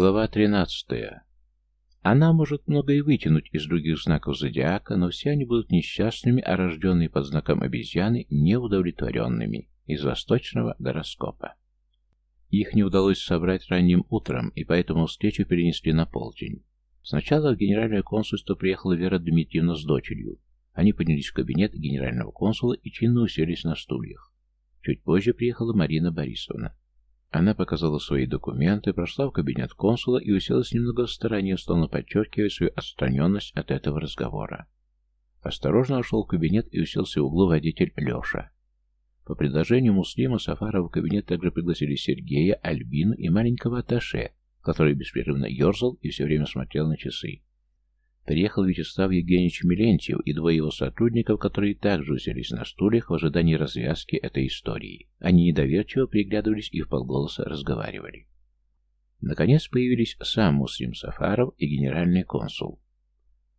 Глава 13. Она может многое вытянуть из других знаков зодиака, но все они будут несчастными, а рожденные под знаком обезьяны – неудовлетворенными из восточного гороскопа. Их не удалось собрать ранним утром, и поэтому встречу перенесли на полдень. Сначала в генеральное консульство приехала Вера Дмитриевна с дочерью. Они поднялись в кабинет генерального консула и чинно уселись на стульях. Чуть позже приехала Марина Борисовна. Она показала свои документы, прошла в кабинет консула и уселась немного в стороне, словно подчеркивая свою отстраненность от этого разговора. Осторожно вошел в кабинет и уселся в углу водитель Леша. По предложению Муслима Сафарова в кабинет также пригласили Сергея, Альбину и маленького Аташе, который беспрерывно ерзал и все время смотрел на часы. Приехал Вячеслав Евгеньевич Милентьев и двое его сотрудников, которые также уселись на стульях в ожидании развязки этой истории. Они недоверчиво приглядывались и вполголоса разговаривали. Наконец появились сам Муслим Сафаров и генеральный консул.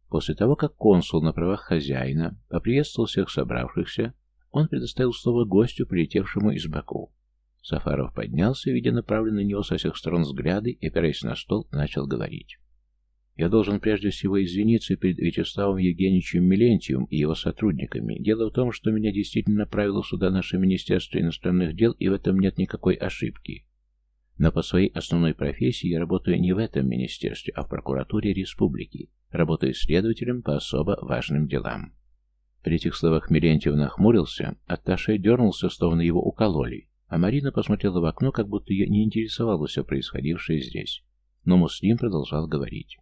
После того, как консул на правах хозяина поприветствовал всех собравшихся, он предоставил слово гостю, прилетевшему из Баку. Сафаров поднялся, видя направленные на него со всех сторон взгляды, и, опираясь на стол, начал говорить. Я должен прежде всего извиниться перед Вячеславом Евгеньевичем Милентьевым и его сотрудниками. Дело в том, что меня действительно направило сюда наше Министерство иностранных дел, и в этом нет никакой ошибки. Но по своей основной профессии я работаю не в этом министерстве, а в прокуратуре республики. Работаю следователем по особо важным делам. При этих словах Милентьев нахмурился, Атташе дернулся, словно его укололи, а Марина посмотрела в окно, как будто ее не интересовало все происходившее здесь. Но Муслим продолжал говорить.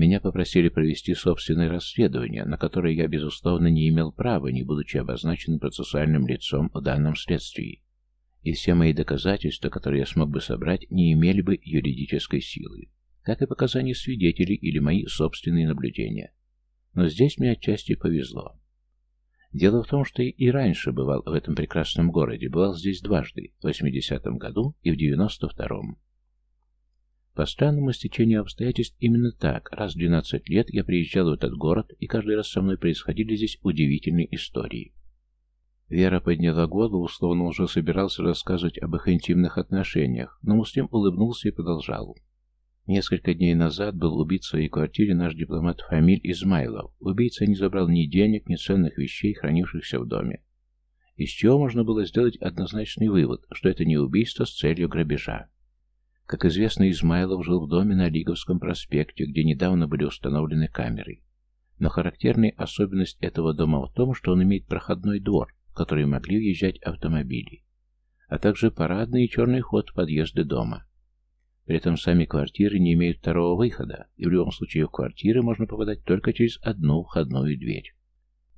Меня попросили провести собственное расследование, на которое я, безусловно, не имел права, не будучи обозначенным процессуальным лицом в данном следствии. И все мои доказательства, которые я смог бы собрать, не имели бы юридической силы, как и показания свидетелей или мои собственные наблюдения. Но здесь мне отчасти повезло. Дело в том, что и раньше бывал в этом прекрасном городе, бывал здесь дважды, в 80-м году и в 92-м. По странному стечению обстоятельств именно так. Раз в 12 лет я приезжал в этот город, и каждый раз со мной происходили здесь удивительные истории. Вера подняла голову, словно уже собирался рассказывать об их интимных отношениях, но Муслим улыбнулся и продолжал. Несколько дней назад был убит в своей квартире наш дипломат Фамиль Измайлов. Убийца не забрал ни денег, ни ценных вещей, хранившихся в доме. Из чего можно было сделать однозначный вывод, что это не убийство с целью грабежа. Как известно, Измайлов жил в доме на Лиговском проспекте, где недавно были установлены камеры. Но характерная особенность этого дома в том, что он имеет проходной двор, в который могли въезжать автомобили, а также парадный и черный ход в подъезды дома. При этом сами квартиры не имеют второго выхода, и в любом случае в квартиры можно попадать только через одну входную дверь.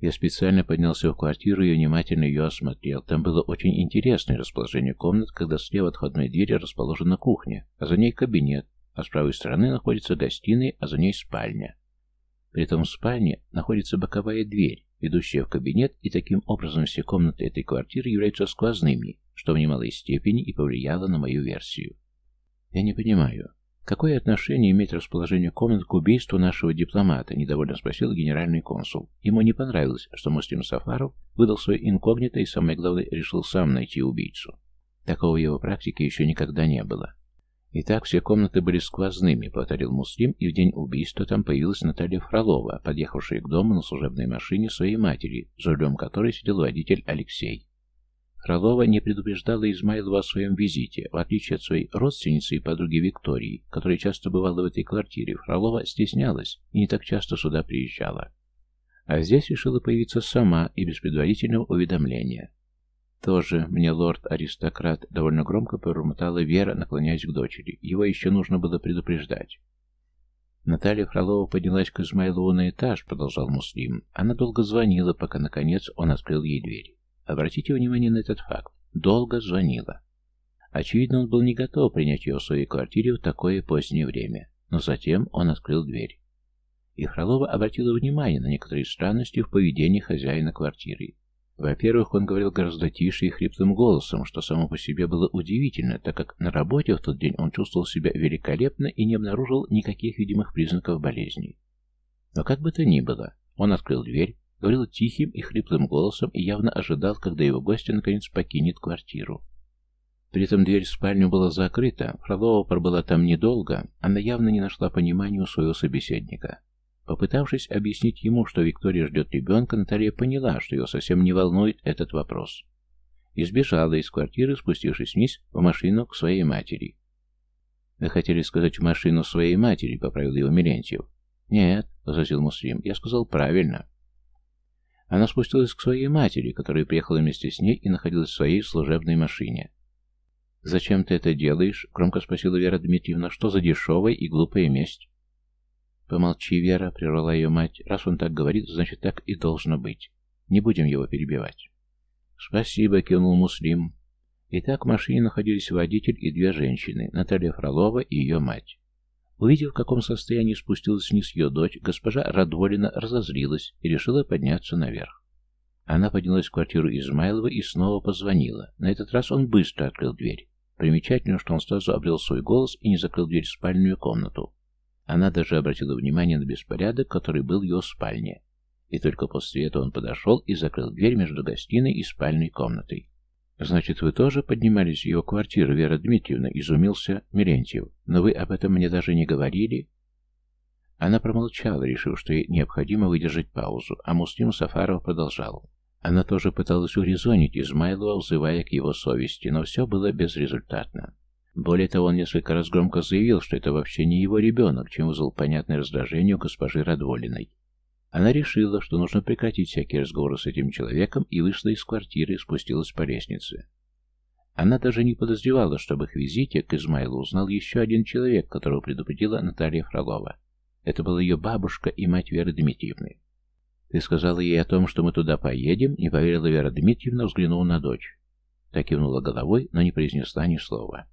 Я специально поднялся в квартиру и внимательно ее осмотрел. Там было очень интересное расположение комнат, когда слева от входной двери расположена кухня, а за ней кабинет, а с правой стороны находится гостиная, а за ней спальня. При этом в спальне находится боковая дверь, ведущая в кабинет, и таким образом все комнаты этой квартиры являются сквозными, что в немалой степени и повлияло на мою версию. Я не понимаю, «Какое отношение имеет расположение комнат к убийству нашего дипломата?» – недовольно спросил генеральный консул. Ему не понравилось, что Муслим Сафаров выдал свое инкогнито и, самое главное, решил сам найти убийцу. Такого его практике еще никогда не было. Итак, все комнаты были сквозными, повторил Муслим, и в день убийства там появилась Наталья Фролова, подъехавшая к дому на служебной машине своей матери, за рулем которой сидел водитель Алексей. Фролова не предупреждала Измайлова о своем визите. В отличие от своей родственницы и подруги Виктории, которая часто бывала в этой квартире, Фролова стеснялась и не так часто сюда приезжала. А здесь решила появиться сама и без предварительного уведомления. Тоже мне лорд-аристократ довольно громко промотала Вера, наклоняясь к дочери. Его еще нужно было предупреждать. Наталья Фролова поднялась к Измайлову на этаж, продолжал Муслим. Она долго звонила, пока, наконец, он открыл ей дверь. Обратите внимание на этот факт. Долго звонила. Очевидно, он был не готов принять ее в своей квартире в такое позднее время. Но затем он открыл дверь. И Фролова обратила внимание на некоторые странности в поведении хозяина квартиры. Во-первых, он говорил гораздо тише и хриплым голосом, что само по себе было удивительно, так как на работе в тот день он чувствовал себя великолепно и не обнаружил никаких видимых признаков болезни. Но как бы то ни было, он открыл дверь, Говорил тихим и хриплым голосом и явно ожидал, когда его гостья наконец покинет квартиру. При этом дверь в спальню была закрыта, Фролова пробыла там недолго, она явно не нашла понимания у своего собеседника. Попытавшись объяснить ему, что Виктория ждет ребенка, Наталья поняла, что ее совсем не волнует этот вопрос. И сбежала из квартиры, спустившись вниз в машину к своей матери. «Вы хотели сказать в машину своей матери», — поправил его Милентьев. «Нет», — возразил Муслим, — «я сказал правильно». Она спустилась к своей матери, которая приехала вместе с ней и находилась в своей служебной машине. «Зачем ты это делаешь?» — громко спросила Вера Дмитриевна. «Что за дешевая и глупая месть?» «Помолчи, Вера», — прервала ее мать. «Раз он так говорит, значит, так и должно быть. Не будем его перебивать». «Спасибо», — кивнул Муслим. Итак, в машине находились водитель и две женщины, Наталья Фролова и ее мать. Увидев, в каком состоянии спустилась вниз ее дочь, госпожа Радволина разозлилась и решила подняться наверх. Она поднялась в квартиру Измайлова и снова позвонила. На этот раз он быстро открыл дверь. Примечательно, что он сразу обрел свой голос и не закрыл дверь в спальную комнату. Она даже обратила внимание на беспорядок, который был в его спальне. И только после этого он подошел и закрыл дверь между гостиной и спальной комнатой. «Значит, вы тоже поднимались в его квартиру, Вера Дмитриевна?» — изумился Мерентьев. «Но вы об этом мне даже не говорили?» Она промолчала, решив, что ей необходимо выдержать паузу, а Муслим Сафаров продолжал. Она тоже пыталась урезонить Измайлова, взывая к его совести, но все было безрезультатно. Более того, он несколько раз громко заявил, что это вообще не его ребенок, чем вызвал понятное раздражение у госпожи Радволиной. Она решила, что нужно прекратить всякие разговоры с этим человеком и вышла из квартиры и спустилась по лестнице. Она даже не подозревала, что об их визите к Измайлу узнал еще один человек, которого предупредила Наталья Фролова. Это была ее бабушка и мать Веры Дмитриевны. «Ты сказала ей о том, что мы туда поедем?» Не поверила Вера Дмитриевна, взглянула на дочь. Так кивнула головой, но не произнесла ни слова.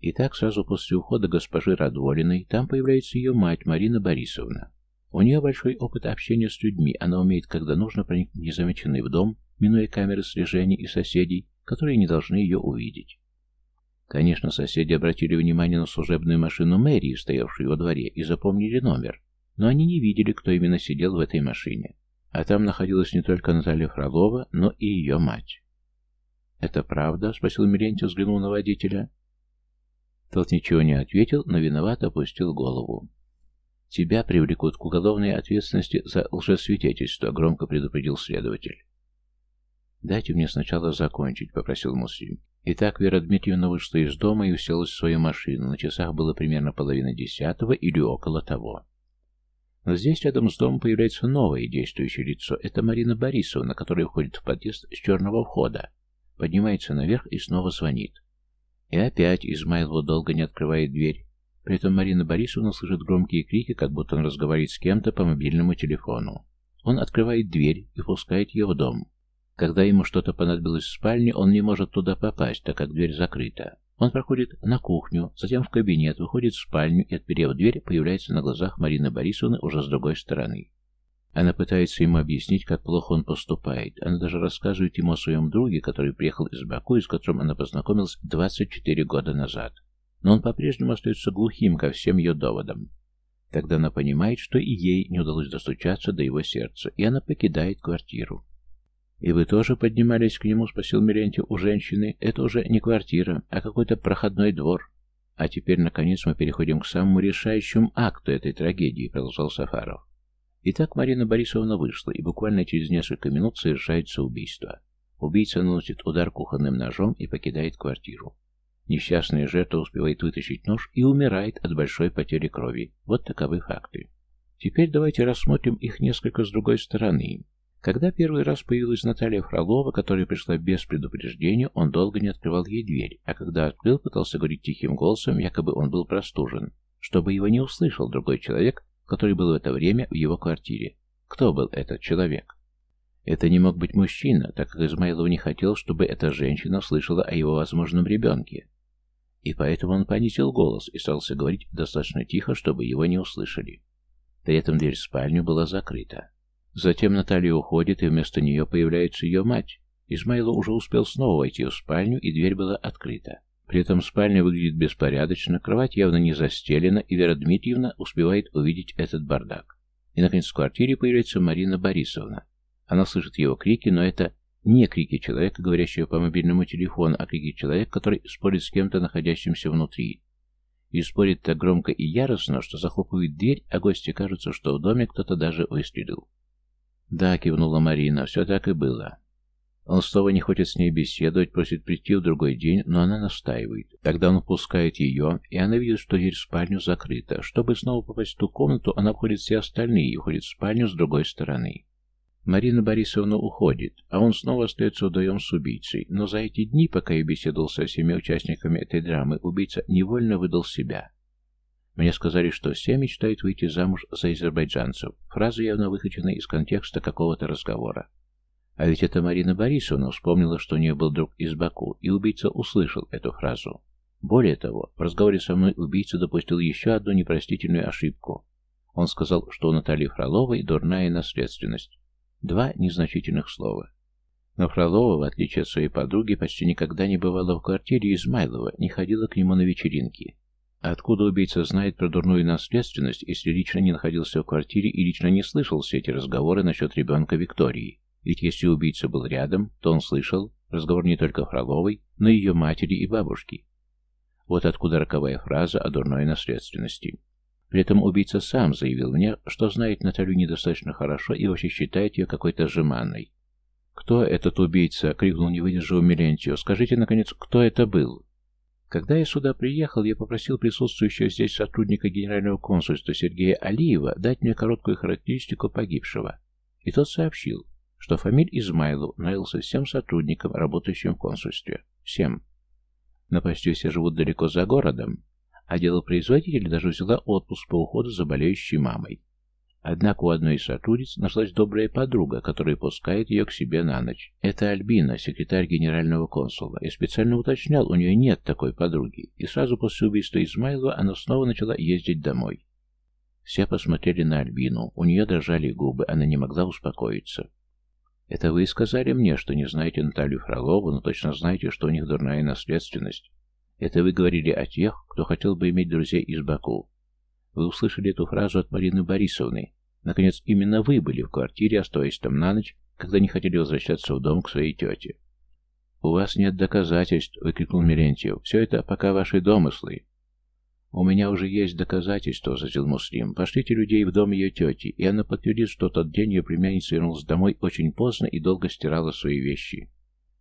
И так сразу после ухода госпожи Радволиной там появляется ее мать Марина Борисовна. У нее большой опыт общения с людьми, она умеет, когда нужно, проникнуть незамеченной в дом, минуя камеры слежения и соседей, которые не должны ее увидеть. Конечно, соседи обратили внимание на служебную машину мэрии, стоявшую во дворе, и запомнили номер, но они не видели, кто именно сидел в этой машине. А там находилась не только Наталья Фролова, но и ее мать. «Это правда?» — спросил Милентий, взглянул на водителя. Тот ничего не ответил, но виновато опустил голову. «Тебя привлекут к уголовной ответственности за лжесвидетельство», — громко предупредил следователь. «Дайте мне сначала закончить», — попросил Муслим. Итак, Вера Дмитриевна вышла из дома и уселась в свою машину. На часах было примерно половина десятого или около того. Но здесь рядом с домом появляется новое действующее лицо. Это Марина Борисовна, которая входит в подъезд с черного входа. Поднимается наверх и снова звонит. И опять Измайлова долго не открывает дверь. При этом Марина Борисовна слышит громкие крики, как будто он разговаривает с кем-то по мобильному телефону. Он открывает дверь и пускает ее в дом. Когда ему что-то понадобилось в спальне, он не может туда попасть, так как дверь закрыта. Он проходит на кухню, затем в кабинет, выходит в спальню и, отперев дверь, появляется на глазах Марины Борисовны уже с другой стороны. Она пытается ему объяснить, как плохо он поступает. Она даже рассказывает ему о своем друге, который приехал из Баку с которым она познакомилась 24 года назад. Но он по-прежнему остается глухим ко всем ее доводам. Тогда она понимает, что и ей не удалось достучаться до его сердца, и она покидает квартиру. «И вы тоже поднимались к нему?» — спросил Милентьев у женщины. «Это уже не квартира, а какой-то проходной двор». «А теперь, наконец, мы переходим к самому решающему акту этой трагедии», — продолжал Сафаров. Итак, Марина Борисовна вышла, и буквально через несколько минут совершается убийство. Убийца наносит удар кухонным ножом и покидает квартиру. Несчастная жертва успевает вытащить нож и умирает от большой потери крови. Вот таковы факты. Теперь давайте рассмотрим их несколько с другой стороны. Когда первый раз появилась Наталья Фролова, которая пришла без предупреждения, он долго не открывал ей дверь, а когда открыл, пытался говорить тихим голосом, якобы он был простужен, чтобы его не услышал другой человек, который был в это время в его квартире. Кто был этот человек? Это не мог быть мужчина, так как Измайлов не хотел, чтобы эта женщина слышала о его возможном ребенке. И поэтому он понизил голос и старался говорить достаточно тихо, чтобы его не услышали. При этом дверь в спальню была закрыта. Затем Наталья уходит, и вместо нее появляется ее мать. Измайло уже успел снова войти в спальню, и дверь была открыта. При этом спальня выглядит беспорядочно, кровать явно не застелена, и Вера Дмитриевна успевает увидеть этот бардак. И, наконец, в квартире появляется Марина Борисовна. Она слышит его крики, но это Не крики человека, говорящего по мобильному телефону, а крики человека, который спорит с кем-то, находящимся внутри. И спорит так громко и яростно, что захлопывает дверь, а гости кажется, что в доме кто-то даже выстрелил. «Да», — кивнула Марина, — «все так и было. Он снова не хочет с ней беседовать, просит прийти в другой день, но она настаивает. Тогда он пускает ее, и она видит, что дверь в спальню закрыта. Чтобы снова попасть в ту комнату, она обходит все остальные и уходит в спальню с другой стороны. Марина Борисовна уходит, а он снова остается вдвоем с убийцей. Но за эти дни, пока я беседовал со всеми участниками этой драмы, убийца невольно выдал себя. Мне сказали, что все мечтают выйти замуж за азербайджанцев. Фраза явно выхвачена из контекста какого-то разговора. А ведь это Марина Борисовна вспомнила, что у нее был друг из Баку, и убийца услышал эту фразу. Более того, в разговоре со мной убийца допустил еще одну непростительную ошибку. Он сказал, что у Натальи Фроловой дурная наследственность. Два незначительных слова. Но Фролова, в отличие от своей подруги, почти никогда не бывала в квартире Измайлова, не ходила к нему на вечеринки. Откуда убийца знает про дурную наследственность, если лично не находился в квартире и лично не слышал все эти разговоры насчет ребенка Виктории? Ведь если убийца был рядом, то он слышал разговор не только Фроловой, но и ее матери и бабушки. Вот откуда роковая фраза о дурной наследственности. При этом убийца сам заявил мне, что знает Наталью недостаточно хорошо и вообще считает ее какой-то жеманной. «Кто этот убийца?» — крикнул не выдержав Милентьев. «Скажите, наконец, кто это был?» Когда я сюда приехал, я попросил присутствующего здесь сотрудника генерального консульства Сергея Алиева дать мне короткую характеристику погибшего. И тот сообщил, что Фамиль Измайлов нравился всем сотрудникам, работающим в консульстве. Всем. На почте все живут далеко за городом, а делопроизводитель даже взяла отпуск по уходу за болеющей мамой. Однако у одной из сотрудниц нашлась добрая подруга, которая пускает ее к себе на ночь. Это Альбина, секретарь генерального консула. Я специально уточнял, у нее нет такой подруги. И сразу после убийства Измайлова она снова начала ездить домой. Все посмотрели на Альбину. У нее дрожали губы, она не могла успокоиться. Это вы сказали мне, что не знаете Наталью Фролову, но точно знаете, что у них дурная наследственность. Это вы говорили о тех, кто хотел бы иметь друзей из Баку. Вы услышали эту фразу от Марины Борисовны. Наконец, именно вы были в квартире, оставаясь там на ночь, когда не хотели возвращаться в дом к своей тете. «У вас нет доказательств», — выкрикнул Мерентьев. «Все это пока ваши домыслы. «У меня уже есть доказательства», — зазил Муслим. «Пошлите людей в дом ее тети, и она подтвердит, что тот день ее племянница вернулась домой очень поздно и долго стирала свои вещи.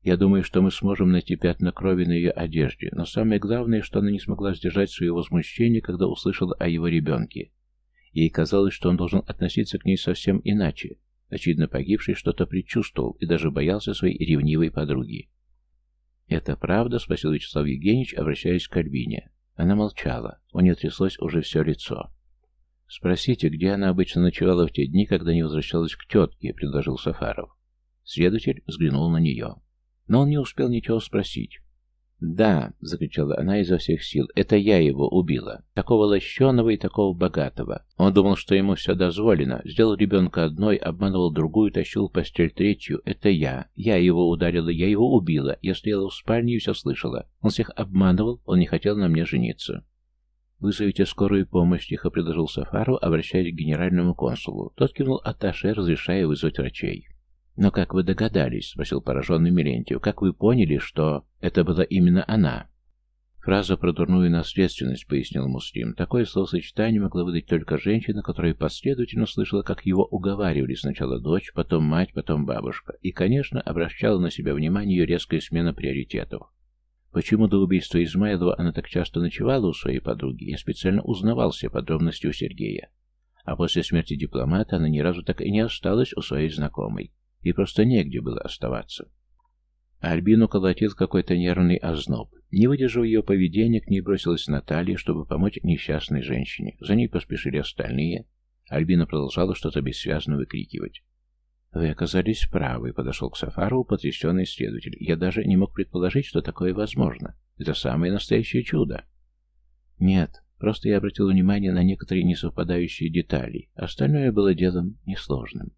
Я думаю, что мы сможем найти пятна крови на ее одежде, но самое главное, что она не смогла сдержать свое возмущение, когда услышала о его ребенке. Ей казалось, что он должен относиться к ней совсем иначе. Очевидно, погибший что-то предчувствовал и даже боялся своей ревнивой подруги. «Это правда?» — спросил Вячеслав Евгеньевич, обращаясь к Альбине. Она молчала. У нее тряслось уже все лицо. «Спросите, где она обычно ночевала в те дни, когда не возвращалась к тетке», — предложил Сафаров. Следователь взглянул на нее. Но он не успел ничего спросить. «Да!» — закричала она изо всех сил. «Это я его убила. Такого лощеного и такого богатого. Он думал, что ему все дозволено. Сделал ребенка одной, обманывал другую, тащил постель третью. Это я. Я его ударила, я его убила. Я стояла в спальне и все слышала. Он всех обманывал, он не хотел на мне жениться». «Вызовите скорую помощь», — тихо предложил Сафару, обращаясь к генеральному консулу. Тот кивнул Аташе, разрешая вызвать врачей. «Но как вы догадались?» — спросил пораженный Милентьев. «Как вы поняли, что это была именно она?» «Фраза про дурную наследственность», — пояснил Муслим. «Такое словосочетание могла выдать только женщина, которая последовательно слышала, как его уговаривали сначала дочь, потом мать, потом бабушка. И, конечно, обращала на себя внимание ее резкая смена приоритетов. Почему до убийства Измайлова она так часто ночевала у своей подруги, я специально узнавал все подробности у Сергея. А после смерти дипломата она ни разу так и не осталась у своей знакомой и просто негде было оставаться. Альбину колотил какой-то нервный озноб. Не выдержав ее поведения, к ней бросилась Наталья, чтобы помочь несчастной женщине. За ней поспешили остальные. Альбина продолжала что-то бессвязно выкрикивать. «Вы оказались правы», — подошел к Сафарову потрясенный следователь. «Я даже не мог предположить, что такое возможно. Это самое настоящее чудо». «Нет, просто я обратил внимание на некоторые несовпадающие детали. Остальное было делом несложным».